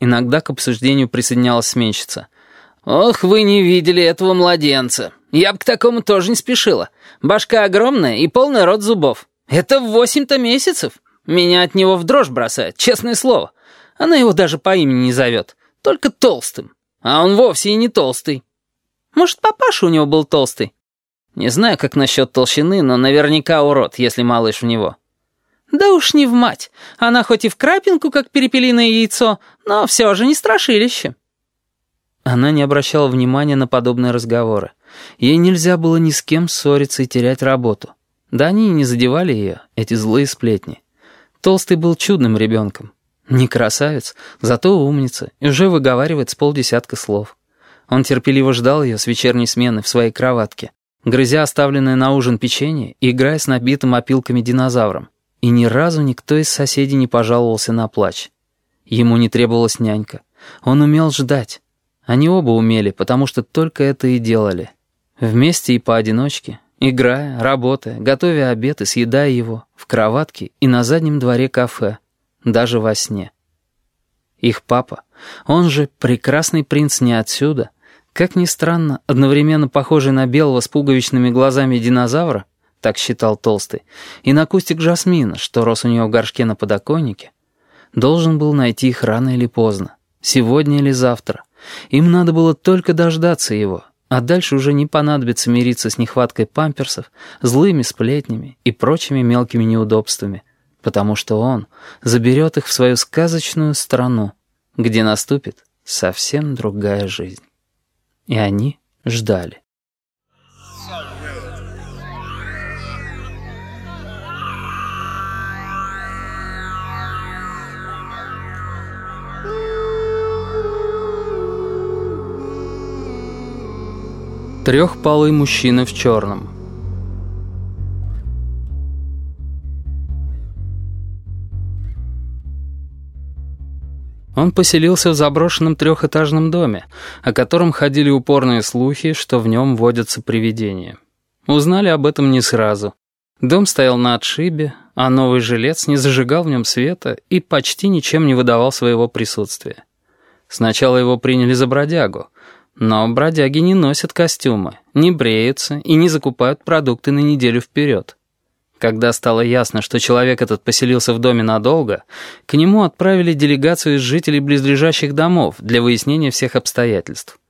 Иногда к обсуждению присоединялась сменщица. «Ох, вы не видели этого младенца. Я бы к такому тоже не спешила. Башка огромная и полный рот зубов. Это восемь-то месяцев. Меня от него в дрожь бросает, честное слово. Она его даже по имени не зовет, только толстым. А он вовсе и не толстый. Может, папаша у него был толстый? Не знаю, как насчет толщины, но наверняка урод, если малыш в него. Да уж не в мать. Она хоть и в крапинку, как перепелиное яйцо, но все же не страшилище. Она не обращала внимания на подобные разговоры. Ей нельзя было ни с кем ссориться и терять работу. Да они и не задевали ее, эти злые сплетни. Толстый был чудным ребенком. Не красавец, зато умница, и уже выговаривает с полдесятка слов. Он терпеливо ждал ее с вечерней смены в своей кроватке, грызя оставленное на ужин печенье и играя с набитым опилками динозавром. И ни разу никто из соседей не пожаловался на плач. Ему не требовалась нянька. Он умел ждать. Они оба умели, потому что только это и делали. Вместе и поодиночке, играя, работая, готовя обед и съедая его, в кроватке и на заднем дворе кафе, даже во сне. Их папа, он же прекрасный принц не отсюда, как ни странно, одновременно похожий на белого с пуговичными глазами динозавра, так считал Толстый, и на кустик жасмина, что рос у него в горшке на подоконнике, должен был найти их рано или поздно, сегодня или завтра. Им надо было только дождаться его, а дальше уже не понадобится мириться с нехваткой памперсов, злыми сплетнями и прочими мелкими неудобствами, потому что он заберет их в свою сказочную страну, где наступит совсем другая жизнь. И они ждали. Трехпалый мужчина в черном. Он поселился в заброшенном трехэтажном доме, о котором ходили упорные слухи, что в нем водятся привидения. Узнали об этом не сразу. Дом стоял на отшибе, а новый жилец не зажигал в нем света и почти ничем не выдавал своего присутствия. Сначала его приняли за бродягу — но бродяги не носят костюмы, не бреются и не закупают продукты на неделю вперед. Когда стало ясно, что человек этот поселился в доме надолго, к нему отправили делегацию из жителей близлежащих домов для выяснения всех обстоятельств.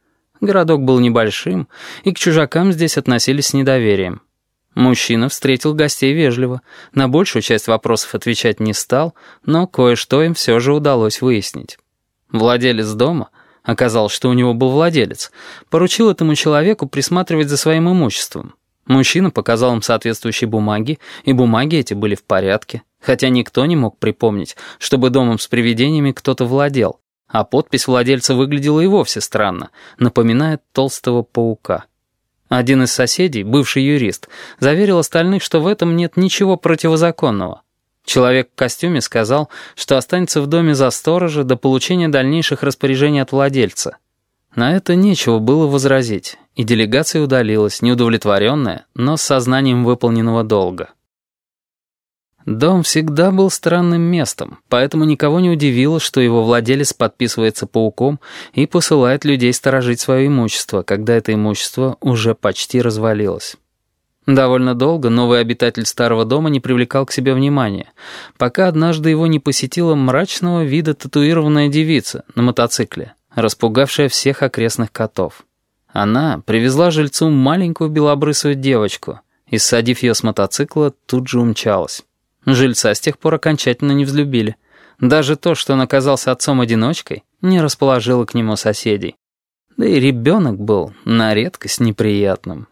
Городок был небольшим, и к чужакам здесь относились с недоверием. Мужчина встретил гостей вежливо, на большую часть вопросов отвечать не стал, но кое-что им все же удалось выяснить. Владелец дома — оказалось, что у него был владелец, поручил этому человеку присматривать за своим имуществом. Мужчина показал им соответствующие бумаги, и бумаги эти были в порядке, хотя никто не мог припомнить, чтобы домом с привидениями кто-то владел, а подпись владельца выглядела и вовсе странно, напоминает толстого паука. Один из соседей, бывший юрист, заверил остальных, что в этом нет ничего противозаконного. Человек в костюме сказал, что останется в доме за сторожа до получения дальнейших распоряжений от владельца. На это нечего было возразить, и делегация удалилась, неудовлетворенная, но с сознанием выполненного долга. Дом всегда был странным местом, поэтому никого не удивило, что его владелец подписывается пауком и посылает людей сторожить свое имущество, когда это имущество уже почти развалилось. Довольно долго новый обитатель старого дома не привлекал к себе внимания, пока однажды его не посетила мрачного вида татуированная девица на мотоцикле, распугавшая всех окрестных котов. Она привезла жильцу маленькую белобрысую девочку и, ссадив ее с мотоцикла, тут же умчалась. Жильца с тех пор окончательно не взлюбили. Даже то, что он оказался отцом-одиночкой, не расположило к нему соседей. Да и ребенок был на редкость неприятным.